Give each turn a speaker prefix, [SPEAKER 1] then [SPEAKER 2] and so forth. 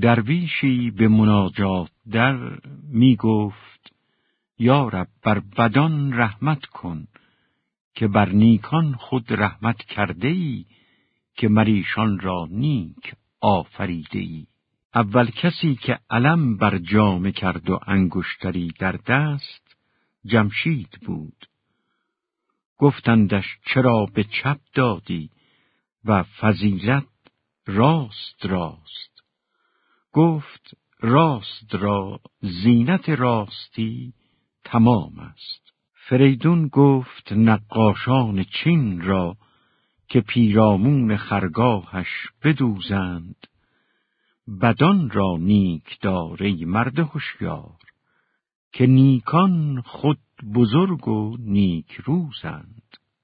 [SPEAKER 1] درویشی به مناجات در می گفت یارب بر بدان رحمت کن که بر نیکان خود رحمت کرده ای که مریشان را نیک آفریده ای. اول کسی که علم بر جامه کرد و انگشتری در دست جمشید بود. گفتندش چرا به چپ دادی و فضیلت راست راست. گفت راست را زینت راستی تمام است. فریدون گفت نقاشان چین را که پیرامون خرگاهش بدوزند بدان را نیک داره مرد هوشیار که نیکان خود بزرگ و نیک روزند